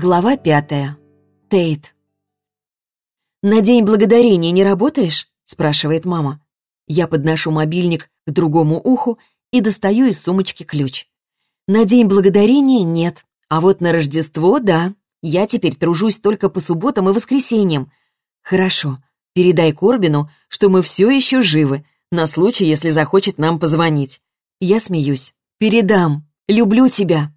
Глава пятая. Тейт. «На День Благодарения не работаешь?» — спрашивает мама. Я подношу мобильник к другому уху и достаю из сумочки ключ. На День Благодарения нет, а вот на Рождество — да. Я теперь тружусь только по субботам и воскресеньям. Хорошо, передай Корбину, что мы все еще живы, на случай, если захочет нам позвонить. Я смеюсь. «Передам. Люблю тебя».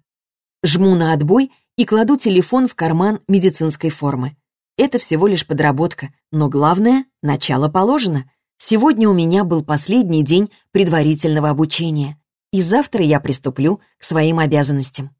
Жму на отбой — и кладу телефон в карман медицинской формы. Это всего лишь подработка, но главное — начало положено. Сегодня у меня был последний день предварительного обучения, и завтра я приступлю к своим обязанностям.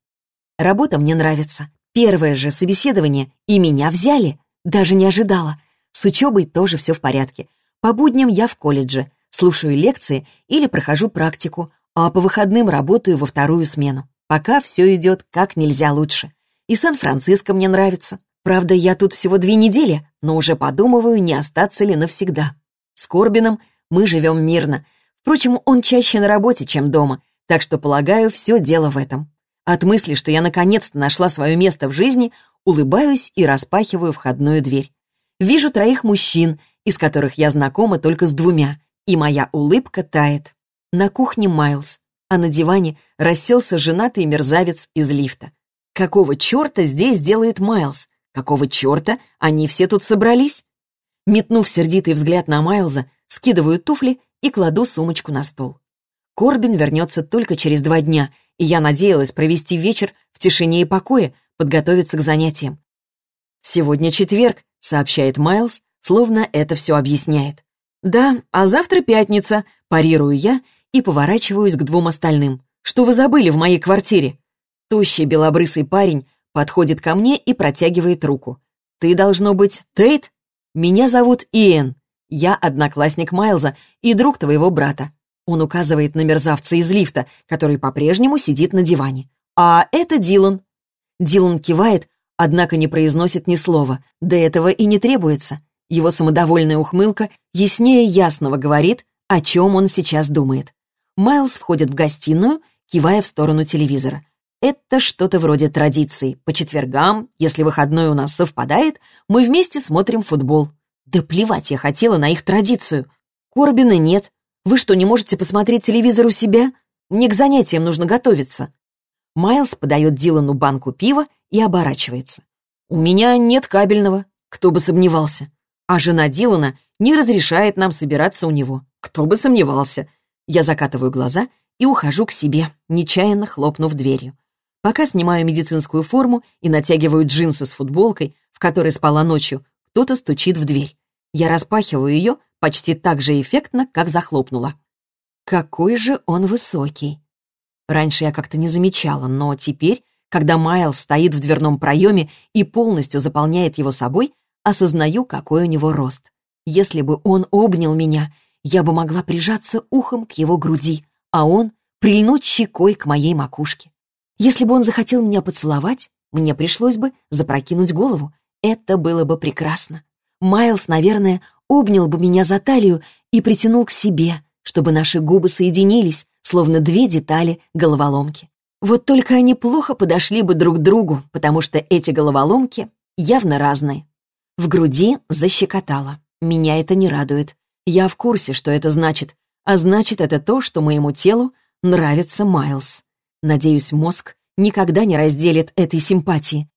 Работа мне нравится. Первое же собеседование, и меня взяли. Даже не ожидала. С учебой тоже все в порядке. По будням я в колледже, слушаю лекции или прохожу практику, а по выходным работаю во вторую смену. Пока все идет как нельзя лучше. И Сан-Франциско мне нравится. Правда, я тут всего две недели, но уже подумываю, не остаться ли навсегда. С Корбином мы живем мирно. Впрочем, он чаще на работе, чем дома, так что, полагаю, все дело в этом. От мысли, что я наконец-то нашла свое место в жизни, улыбаюсь и распахиваю входную дверь. Вижу троих мужчин, из которых я знакома только с двумя, и моя улыбка тает. На кухне Майлз, а на диване расселся женатый мерзавец из лифта. Какого черта здесь делает Майлз? Какого черта они все тут собрались? Метнув сердитый взгляд на Майлза, скидываю туфли и кладу сумочку на стол. Корбин вернется только через два дня, и я надеялась провести вечер в тишине и покое, подготовиться к занятиям. «Сегодня четверг», — сообщает Майлз, словно это все объясняет. «Да, а завтра пятница», — парирую я и поворачиваюсь к двум остальным. «Что вы забыли в моей квартире?» Тощий белобрысый парень подходит ко мне и протягивает руку. «Ты, должно быть, Тейт? Меня зовут Иэн. Я одноклассник Майлза и друг твоего брата». Он указывает на мерзавца из лифта, который по-прежнему сидит на диване. «А это Дилан». Дилан кивает, однако не произносит ни слова. До этого и не требуется. Его самодовольная ухмылка яснее ясного говорит, о чем он сейчас думает. Майлз входит в гостиную, кивая в сторону телевизора. Это что-то вроде традиции. По четвергам, если выходной у нас совпадает, мы вместе смотрим футбол. Да плевать я хотела на их традицию. Корбина нет. Вы что, не можете посмотреть телевизор у себя? Мне к занятиям нужно готовиться. Майлз подает Дилану банку пива и оборачивается. У меня нет кабельного. Кто бы сомневался. А жена Дилана не разрешает нам собираться у него. Кто бы сомневался. Я закатываю глаза и ухожу к себе, нечаянно хлопнув дверью. Пока снимаю медицинскую форму и натягиваю джинсы с футболкой, в которой спала ночью, кто-то стучит в дверь. Я распахиваю ее почти так же эффектно, как захлопнула. Какой же он высокий. Раньше я как-то не замечала, но теперь, когда Майлз стоит в дверном проеме и полностью заполняет его собой, осознаю, какой у него рост. Если бы он обнял меня, я бы могла прижаться ухом к его груди, а он прильнуть щекой к моей макушке. Если бы он захотел меня поцеловать, мне пришлось бы запрокинуть голову. Это было бы прекрасно. Майлз, наверное, обнял бы меня за талию и притянул к себе, чтобы наши губы соединились, словно две детали головоломки. Вот только они плохо подошли бы друг к другу, потому что эти головоломки явно разные. В груди защекотало. Меня это не радует. Я в курсе, что это значит. А значит, это то, что моему телу нравится Майлз. Надеюсь, мозг никогда не разделит этой симпатии.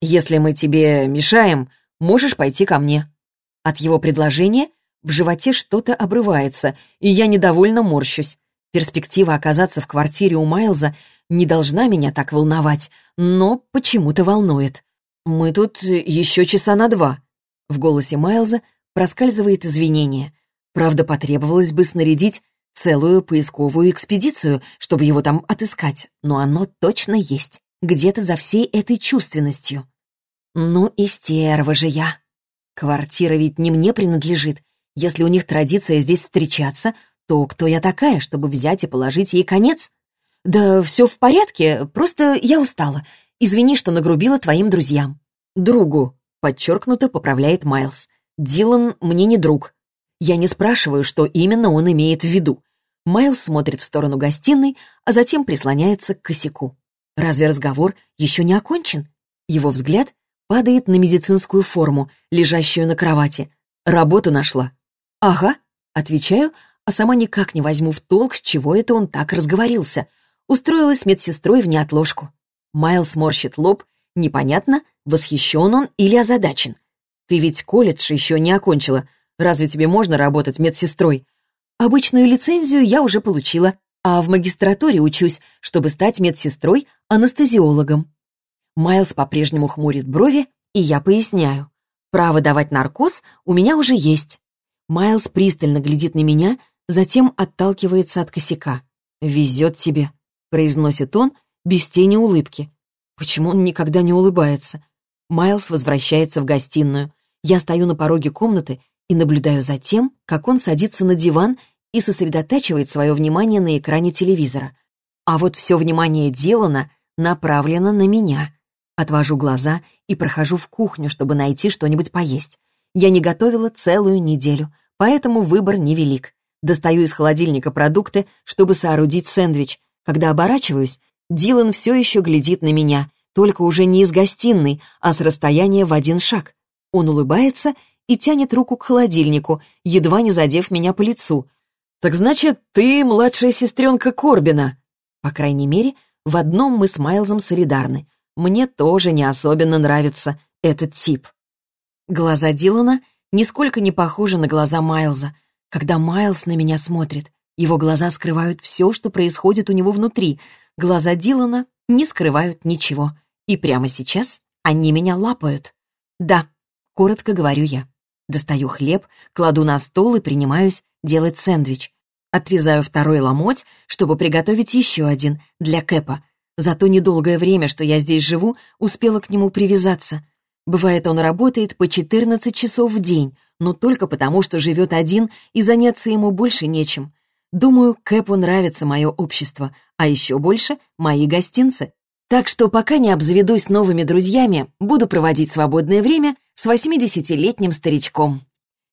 «Если мы тебе мешаем, можешь пойти ко мне». От его предложения в животе что-то обрывается, и я недовольно морщусь. Перспектива оказаться в квартире у Майлза не должна меня так волновать, но почему-то волнует. «Мы тут еще часа на два». В голосе Майлза проскальзывает извинение. Правда, потребовалось бы снарядить целую поисковую экспедицию, чтобы его там отыскать, но оно точно есть, где-то за всей этой чувственностью. Ну и стерва же я. Квартира ведь не мне принадлежит. Если у них традиция здесь встречаться, то кто я такая, чтобы взять и положить ей конец? Да все в порядке, просто я устала. Извини, что нагрубила твоим друзьям. Другу, подчеркнуто поправляет Майлз. Дилан мне не друг. Я не спрашиваю, что именно он имеет в виду. Майлз смотрит в сторону гостиной, а затем прислоняется к косяку. Разве разговор еще не окончен? Его взгляд падает на медицинскую форму, лежащую на кровати. «Работу нашла». «Ага», — отвечаю, а сама никак не возьму в толк, с чего это он так разговорился. Устроилась медсестрой в неотложку. Майлз морщит лоб. Непонятно, восхищен он или озадачен. «Ты ведь колледж еще не окончила. Разве тебе можно работать медсестрой?» «Обычную лицензию я уже получила, а в магистратуре учусь, чтобы стать медсестрой-анестезиологом». Майлз по-прежнему хмурит брови, и я поясняю. Право давать наркоз у меня уже есть. Майлз пристально глядит на меня, затем отталкивается от косяка. «Везет тебе», — произносит он без тени улыбки. Почему он никогда не улыбается? Майлз возвращается в гостиную. Я стою на пороге комнаты и наблюдаю за тем, как он садится на диван и сосредотачивает свое внимание на экране телевизора. А вот все внимание Дилана направлено на меня. Отвожу глаза и прохожу в кухню, чтобы найти что-нибудь поесть. Я не готовила целую неделю, поэтому выбор невелик. Достаю из холодильника продукты, чтобы соорудить сэндвич. Когда оборачиваюсь, Дилан все еще глядит на меня, только уже не из гостиной, а с расстояния в один шаг. Он улыбается и тянет руку к холодильнику, едва не задев меня по лицу. «Так значит, ты младшая сестренка Корбина?» По крайней мере, в одном мы с Майлзом солидарны. Мне тоже не особенно нравится этот тип. Глаза Дилана нисколько не похожи на глаза Майлза. Когда Майлз на меня смотрит, его глаза скрывают все, что происходит у него внутри. Глаза Дилана не скрывают ничего. И прямо сейчас они меня лапают. Да, коротко говорю я. Достаю хлеб, кладу на стол и принимаюсь делать сэндвич. Отрезаю второй ломоть, чтобы приготовить еще один для Кэпа. За то недолгое время, что я здесь живу, успела к нему привязаться. Бывает, он работает по 14 часов в день, но только потому, что живет один, и заняться ему больше нечем. Думаю, Кэпу нравится мое общество, а еще больше — мои гостинцы. Так что пока не обзаведусь новыми друзьями, буду проводить свободное время с 80-летним старичком.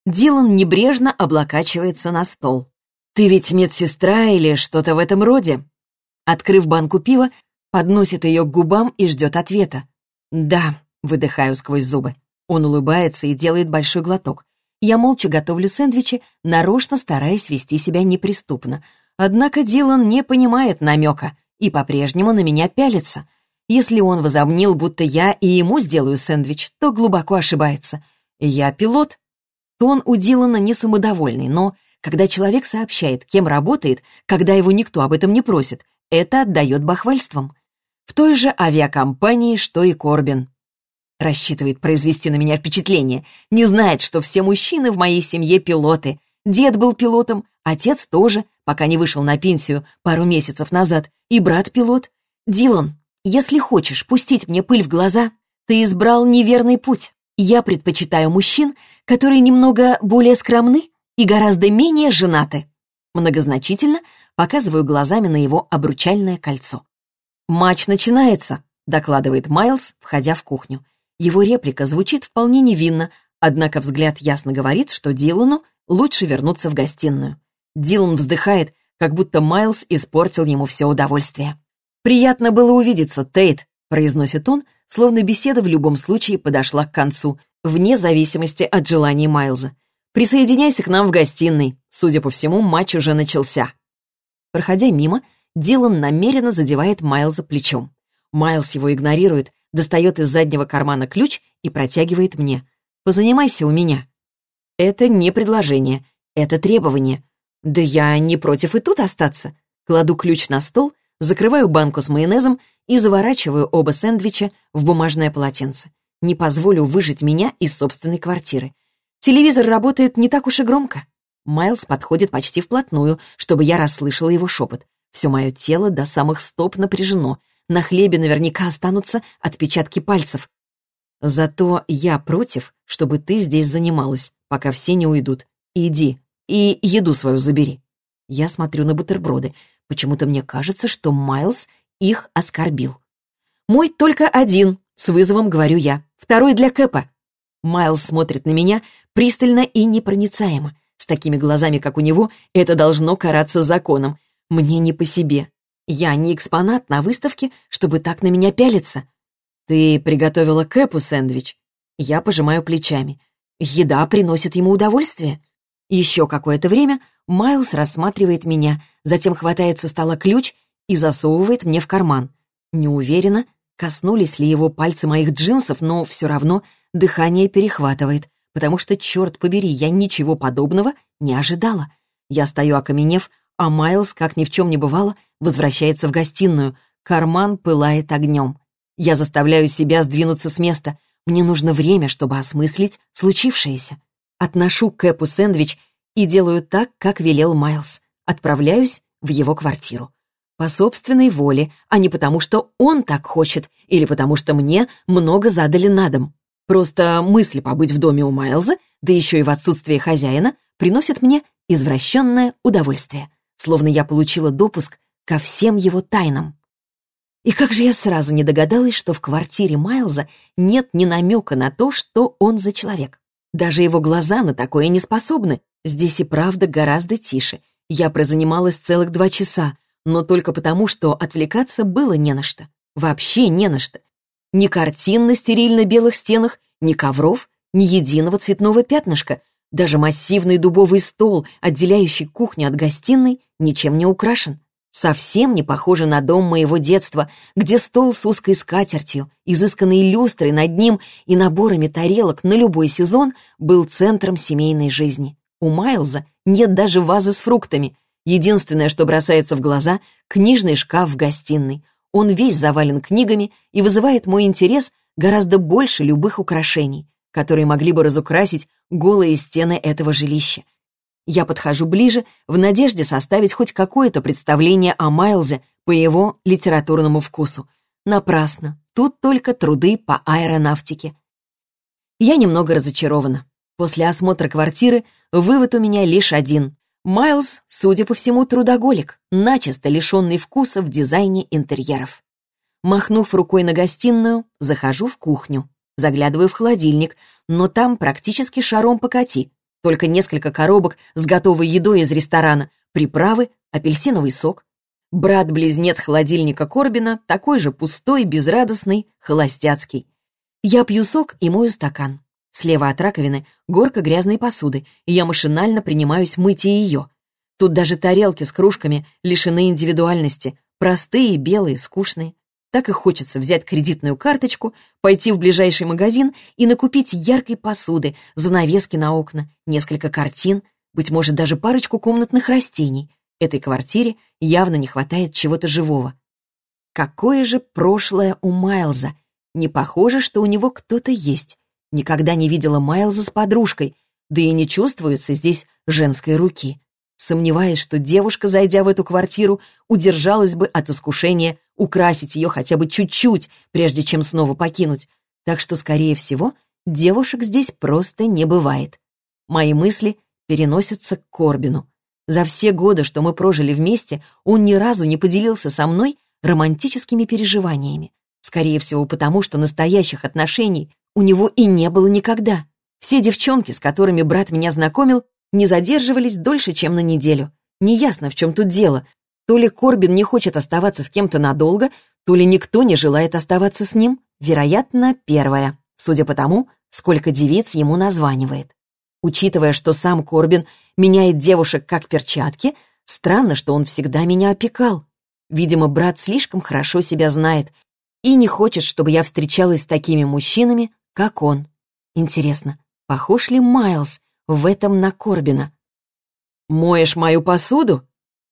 Дилан небрежно облокачивается на стол. «Ты ведь медсестра или что-то в этом роде?» Открыв банку пива, подносит ее к губам и ждет ответа. «Да», — выдыхаю сквозь зубы. Он улыбается и делает большой глоток. Я молча готовлю сэндвичи, нарочно стараясь вести себя неприступно. Однако Дилан не понимает намека и по-прежнему на меня пялится. Если он возомнил, будто я и ему сделаю сэндвич, то глубоко ошибается. Я пилот. Тон у Дилана не самодовольный, но когда человек сообщает, кем работает, когда его никто об этом не просит, это отдает бахвальством. В той же авиакомпании, что и Корбин. Рассчитывает произвести на меня впечатление. Не знает, что все мужчины в моей семье пилоты. Дед был пилотом, отец тоже, пока не вышел на пенсию пару месяцев назад, и брат пилот. Дилан, если хочешь пустить мне пыль в глаза, ты избрал неверный путь. Я предпочитаю мужчин, которые немного более скромны и гораздо менее женаты. Многозначительно показываю глазами на его обручальное кольцо. «Матч начинается», — докладывает Майлз, входя в кухню. Его реплика звучит вполне невинно, однако взгляд ясно говорит, что Дилану лучше вернуться в гостиную. Дилан вздыхает, как будто Майлз испортил ему все удовольствие. «Приятно было увидеться, Тейт», — произносит он, словно беседа в любом случае подошла к концу, вне зависимости от желаний Майлза. «Присоединяйся к нам в гостиной. Судя по всему, матч уже начался». Проходя мимо, Дилан намеренно задевает Майлза плечом. Майлз его игнорирует, достает из заднего кармана ключ и протягивает мне. «Позанимайся у меня». Это не предложение, это требование. Да я не против и тут остаться. Кладу ключ на стол, закрываю банку с майонезом и заворачиваю оба сэндвича в бумажное полотенце. Не позволю выжить меня из собственной квартиры. Телевизор работает не так уж и громко. Майлз подходит почти вплотную, чтобы я расслышала его шепот. Все мое тело до самых стоп напряжено. На хлебе наверняка останутся отпечатки пальцев. Зато я против, чтобы ты здесь занималась, пока все не уйдут. Иди и еду свою забери. Я смотрю на бутерброды. Почему-то мне кажется, что Майлз их оскорбил. «Мой только один», — с вызовом говорю я. «Второй для Кэпа». Майлз смотрит на меня пристально и непроницаемо. С такими глазами, как у него, это должно караться законом. Мне не по себе. Я не экспонат на выставке, чтобы так на меня пялиться. «Ты приготовила Кэпу сэндвич?» Я пожимаю плечами. Еда приносит ему удовольствие. Еще какое-то время Майлз рассматривает меня, затем хватает со стола ключ и засовывает мне в карман. Не уверена, коснулись ли его пальцы моих джинсов, но все равно дыхание перехватывает, потому что, черт побери, я ничего подобного не ожидала. Я стою окаменев, а Майлз, как ни в чем не бывало, возвращается в гостиную. Карман пылает огнем. Я заставляю себя сдвинуться с места — мне нужно время, чтобы осмыслить случившееся. Отношу Кэпу сэндвич и делаю так, как велел Майлз. Отправляюсь в его квартиру. По собственной воле, а не потому, что он так хочет или потому, что мне много задали на дом. Просто мысль побыть в доме у Майлза, да еще и в отсутствие хозяина, приносит мне извращенное удовольствие, словно я получила допуск ко всем его тайнам. И как же я сразу не догадалась, что в квартире Майлза нет ни намека на то, что он за человек. Даже его глаза на такое не способны. Здесь и правда гораздо тише. Я прозанималась целых два часа, но только потому, что отвлекаться было не на что. Вообще не на что. Ни картин на стерильно-белых стенах, ни ковров, ни единого цветного пятнышка. Даже массивный дубовый стол, отделяющий кухню от гостиной, ничем не украшен. Совсем не похоже на дом моего детства, где стол с узкой скатертью, изысканной люстрой над ним и наборами тарелок на любой сезон был центром семейной жизни. У Майлза нет даже вазы с фруктами. Единственное, что бросается в глаза — книжный шкаф в гостиной. Он весь завален книгами и вызывает мой интерес гораздо больше любых украшений, которые могли бы разукрасить голые стены этого жилища. Я подхожу ближе в надежде составить хоть какое-то представление о Майлзе по его литературному вкусу. Напрасно. Тут только труды по аэронавтике. Я немного разочарована. После осмотра квартиры вывод у меня лишь один. Майлз, судя по всему, трудоголик, начисто лишенный вкуса в дизайне интерьеров. Махнув рукой на гостиную, захожу в кухню. Заглядываю в холодильник, но там практически шаром покати. Только несколько коробок с готовой едой из ресторана, приправы, апельсиновый сок. Брат-близнец холодильника Корбина такой же пустой, безрадостный, холостяцкий. Я пью сок и мою стакан. Слева от раковины горка грязной посуды, и я машинально принимаюсь мыть и ее. Тут даже тарелки с кружками лишены индивидуальности, простые, белые, скучные. Так и хочется взять кредитную карточку, пойти в ближайший магазин и накупить яркой посуды, занавески на окна, несколько картин, быть может, даже парочку комнатных растений. Этой квартире явно не хватает чего-то живого. Какое же прошлое у Майлза! Не похоже, что у него кто-то есть. Никогда не видела Майлза с подружкой, да и не чувствуется здесь женской руки. Сомневаюсь, что девушка, зайдя в эту квартиру, удержалась бы от искушения украсить ее хотя бы чуть-чуть, прежде чем снова покинуть. Так что, скорее всего, девушек здесь просто не бывает. Мои мысли переносятся к Корбину. За все годы, что мы прожили вместе, он ни разу не поделился со мной романтическими переживаниями. Скорее всего, потому что настоящих отношений у него и не было никогда. Все девчонки, с которыми брат меня знакомил, не задерживались дольше, чем на неделю. Неясно, в чем тут дело, то ли Корбин не хочет оставаться с кем-то надолго, то ли никто не желает оставаться с ним. Вероятно, первое, судя по тому, сколько девиц ему названивает. Учитывая, что сам Корбин меняет девушек как перчатки, странно, что он всегда меня опекал. Видимо, брат слишком хорошо себя знает и не хочет, чтобы я встречалась с такими мужчинами, как он. Интересно, похож ли Майлз в этом на Корбина? «Моешь мою посуду?»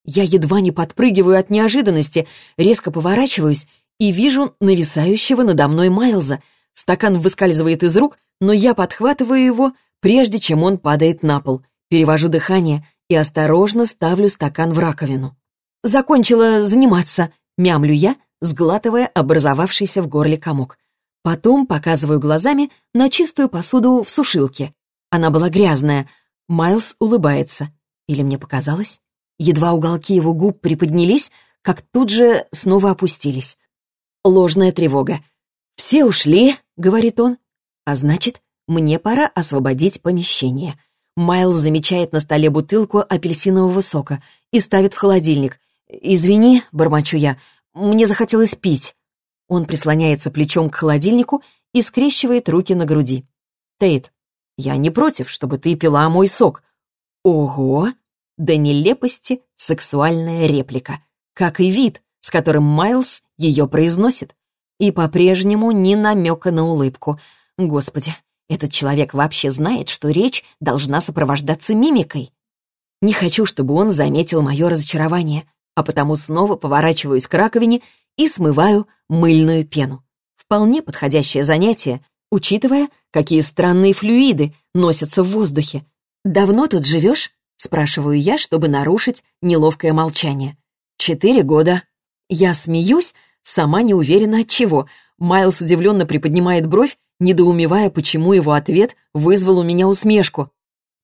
Я едва не подпрыгиваю от неожиданности, резко поворачиваюсь и вижу нависающего надо мной Майлза. Стакан выскальзывает из рук, но я подхватываю его, прежде чем он падает на пол. Перевожу дыхание и осторожно ставлю стакан в раковину. «Закончила заниматься», — мямлю я, сглатывая образовавшийся в горле комок. Потом показываю глазами на чистую посуду в сушилке. Она была грязная. Майлз улыбается. Или мне показалось? Едва уголки его губ приподнялись, как тут же снова опустились. Ложная тревога. «Все ушли», — говорит он. «А значит, мне пора освободить помещение». Майлз замечает на столе бутылку апельсинового сока и ставит в холодильник. «Извини», — бормочу я, — «мне захотелось пить». Он прислоняется плечом к холодильнику и скрещивает руки на груди. «Тейт, я не против, чтобы ты пила мой сок». Ого! До нелепости сексуальная реплика. Как и вид, с которым Майлз ее произносит. И по-прежнему ни намека на улыбку. Господи, этот человек вообще знает, что речь должна сопровождаться мимикой. Не хочу, чтобы он заметил мое разочарование, а потому снова поворачиваюсь к раковине и смываю мыльную пену. Вполне подходящее занятие, учитывая, какие странные флюиды носятся в воздухе. «Давно тут живешь?» — спрашиваю я, чтобы нарушить неловкое молчание. «Четыре года». Я смеюсь, сама не уверена от чего. Майлз удивленно приподнимает бровь, недоумевая, почему его ответ вызвал у меня усмешку.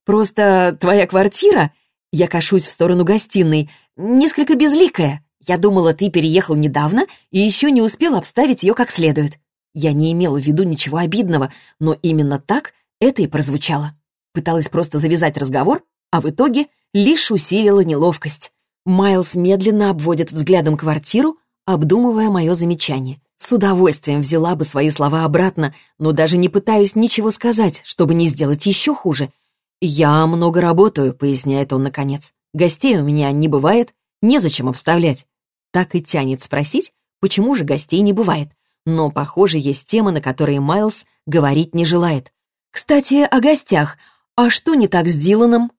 «Просто твоя квартира?» Я кашусь в сторону гостиной. «Несколько безликая. Я думала, ты переехал недавно и еще не успел обставить ее как следует». Я не имела в виду ничего обидного, но именно так это и прозвучало. Пыталась просто завязать разговор, а в итоге лишь усилила неловкость. Майлз медленно обводит взглядом квартиру, обдумывая мое замечание. С удовольствием взяла бы свои слова обратно, но даже не пытаюсь ничего сказать, чтобы не сделать еще хуже. «Я много работаю», — поясняет он наконец. «Гостей у меня не бывает, незачем обставлять». Так и тянет спросить, почему же гостей не бывает. Но, похоже, есть темы, на которые Майлз говорить не желает. «Кстати, о гостях. А что не так с Диланом?»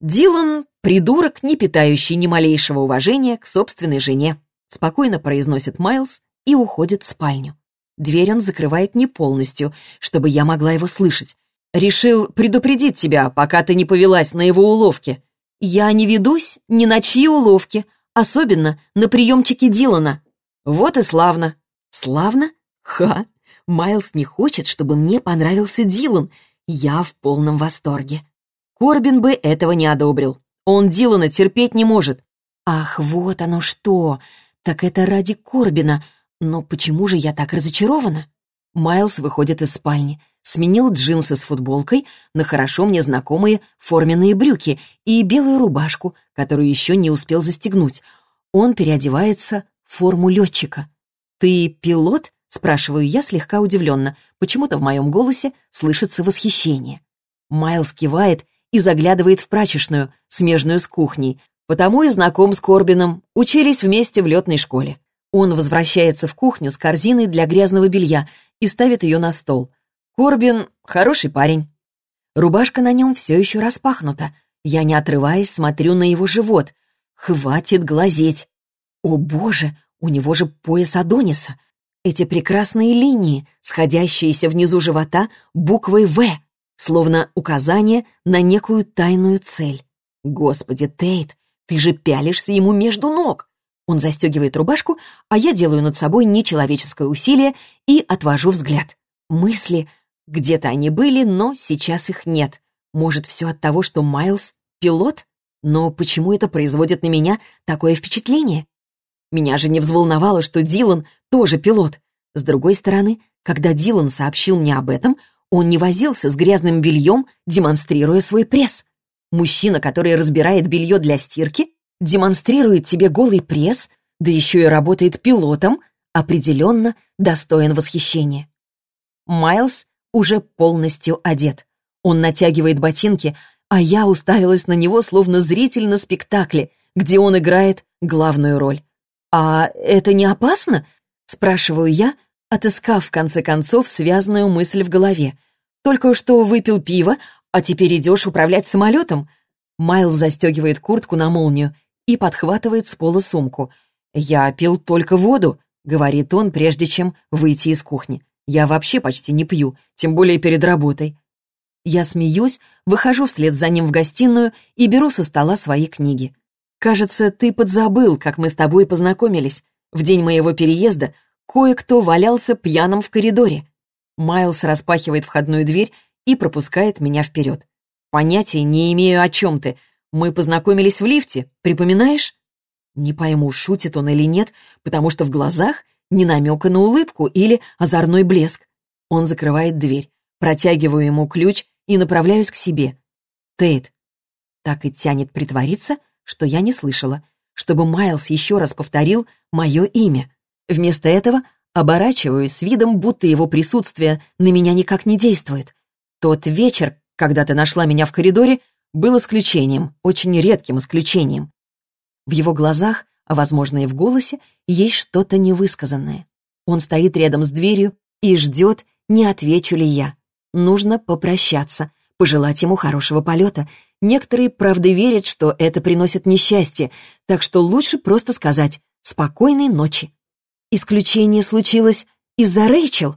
«Дилан — придурок, не питающий ни малейшего уважения к собственной жене», спокойно произносит Майлз и уходит в спальню. Дверь он закрывает не полностью, чтобы я могла его слышать. «Решил предупредить тебя, пока ты не повелась на его уловки». «Я не ведусь ни на чьи уловки, особенно на приемчике Дилана». «Вот и славно». «Славно? Ха! Майлз не хочет, чтобы мне понравился Дилан. Я в полном восторге». Корбин бы этого не одобрил. Он Дилана терпеть не может. Ах, вот оно что! Так это ради Корбина. Но почему же я так разочарована? Майлз выходит из спальни, сменил джинсы с футболкой на хорошо мне знакомые форменные брюки и белую рубашку, которую еще не успел застегнуть. Он переодевается в форму летчика. «Ты пилот?» — спрашиваю я слегка удивленно. Почему-то в моем голосе слышится восхищение. Майлз кивает и заглядывает в прачечную, смежную с кухней, потому и знаком с Корбином, учились вместе в летной школе. Он возвращается в кухню с корзиной для грязного белья и ставит ее на стол. Корбин — хороший парень. Рубашка на нем все еще распахнута. Я, не отрываясь, смотрю на его живот. Хватит глазеть. О боже, у него же пояс Адониса. Эти прекрасные линии, сходящиеся внизу живота буквой «В», словно указание на некую тайную цель. Господи, Тейт, ты же пялишься ему между ног. Он застегивает рубашку, а я делаю над собой нечеловеческое усилие и отвожу взгляд. Мысли, где-то они были, но сейчас их нет. Может, все от того, что Майлз — пилот? Но почему это производит на меня такое впечатление? Меня же не взволновало, что Дилан тоже пилот. С другой стороны, когда Дилан сообщил мне об этом, он не возился с грязным бельем, демонстрируя свой пресс. Мужчина, который разбирает белье для стирки, демонстрирует тебе голый пресс, да еще и работает пилотом, определенно достоин восхищения. Майлз уже полностью одет. Он натягивает ботинки, а я уставилась на него словно зритель на спектакле, где он играет главную роль. «А это не опасно?» — спрашиваю я, отыскав в конце концов связанную мысль в голове. «Только что выпил пиво, а теперь идешь управлять самолетом?» Майлз застегивает куртку на молнию и подхватывает с пола сумку. «Я пил только воду», — говорит он, прежде чем выйти из кухни. «Я вообще почти не пью, тем более перед работой». Я смеюсь, выхожу вслед за ним в гостиную и беру со стола свои книги. «Кажется, ты подзабыл, как мы с тобой познакомились. В день моего переезда кое-кто валялся пьяным в коридоре». Майлз распахивает входную дверь и пропускает меня вперед. «Понятия не имею, о чем ты, мы познакомились в лифте, припоминаешь?» Не пойму, шутит он или нет, потому что в глазах не намека на улыбку или озорной блеск. Он закрывает дверь, протягиваю ему ключ и направляюсь к себе. Тейт. Так и тянет притвориться, что я не слышала, чтобы Майлз еще раз повторил мое имя. Вместо этого Оборачиваюсь с видом, будто его присутствие на меня никак не действует. Тот вечер, когда ты нашла меня в коридоре, был исключением, очень редким исключением. В его глазах, а возможно и в голосе, есть что-то невысказанное. Он стоит рядом с дверью и ждет, не отвечу ли я. Нужно попрощаться, пожелать ему хорошего полета. Некоторые, правда, верят, что это приносит несчастье, так что лучше просто сказать «спокойной ночи». Исключение случилось из-за Рэйчел?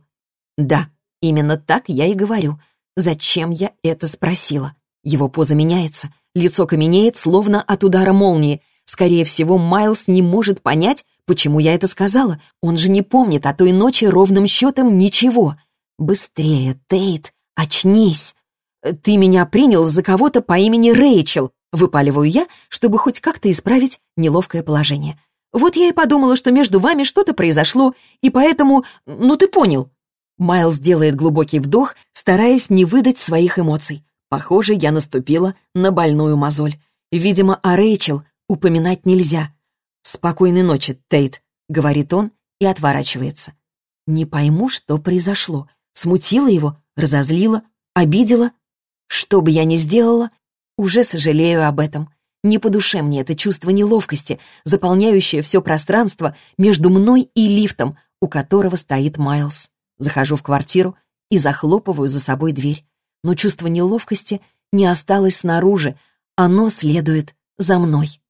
Да, именно так я и говорю. Зачем я это спросила? Его поза меняется, лицо каменеет, словно от удара молнии. Скорее всего, Майлз не может понять, почему я это сказала. Он же не помнит о той ночи ровным счетом ничего. Быстрее, Тейт, очнись. Ты меня принял за кого-то по имени Рэйчел. Выпаливаю я, чтобы хоть как-то исправить неловкое положение. Вот я и подумала, что между вами что-то произошло, и поэтому... Ну, ты понял. Майлз делает глубокий вдох, стараясь не выдать своих эмоций. Похоже, я наступила на больную мозоль. Видимо, о Рэйчел упоминать нельзя. «Спокойной ночи, Тейт», — говорит он и отворачивается. Не пойму, что произошло. Смутило его, разозлило, обидела. Что бы я ни сделала, уже сожалею об этом. Не по душе мне это чувство неловкости, заполняющее все пространство между мной и лифтом, у которого стоит Майлз. Захожу в квартиру и захлопываю за собой дверь. Но чувство неловкости не осталось снаружи, оно следует за мной.